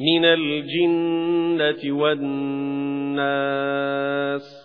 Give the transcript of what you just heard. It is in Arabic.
من الجنة والناس